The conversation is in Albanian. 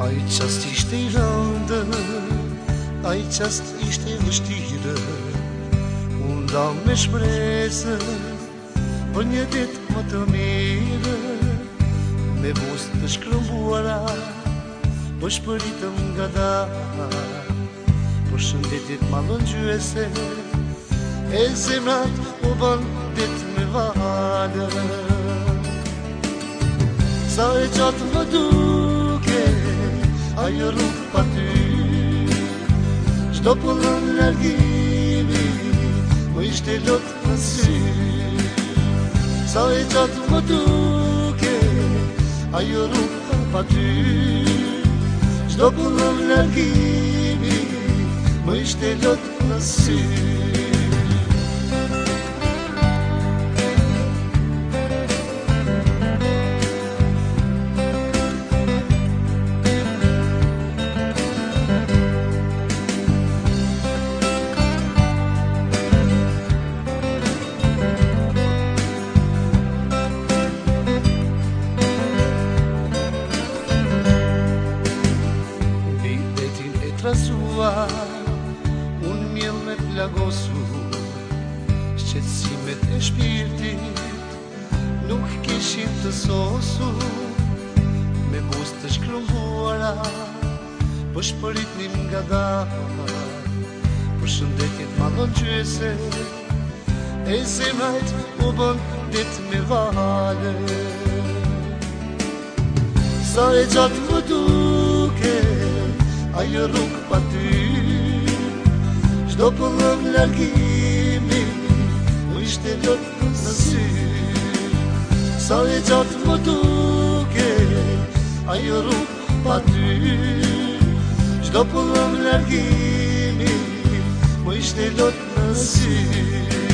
Ai qast ishte i rëndë Ai qast ishte vështirë, Unë da me shpresë Për një dit më të mirë, Me bus të shkrumbuara Për shpëritëm nga dama Për shëndetit ma lëngjuese E zemrat u bëndit me valë Sa e qatë më duke A ju rupën ty, qdo pëllën nërgimi, më ishte lëtë për si. Sa e qatë më duke, a ju rupën ty, qdo pëllën nërgimi, më ishte lëtë për si. sua Unë mjëll me plagosu Shqetsimet e shpirtit Nuk kishim të sosu Me bus të shkruhuara Po shpërit një nga dama Po shëndetit ma dhënë qëse E se u bën dit me vahane Sa e gjatë më duhet një rrug pa ty Shdo për lëvë Më ishte ljot në sy Sa e gjatë më duke A një rrug pa ty Shdo për lëvë Më ishte ljot në sy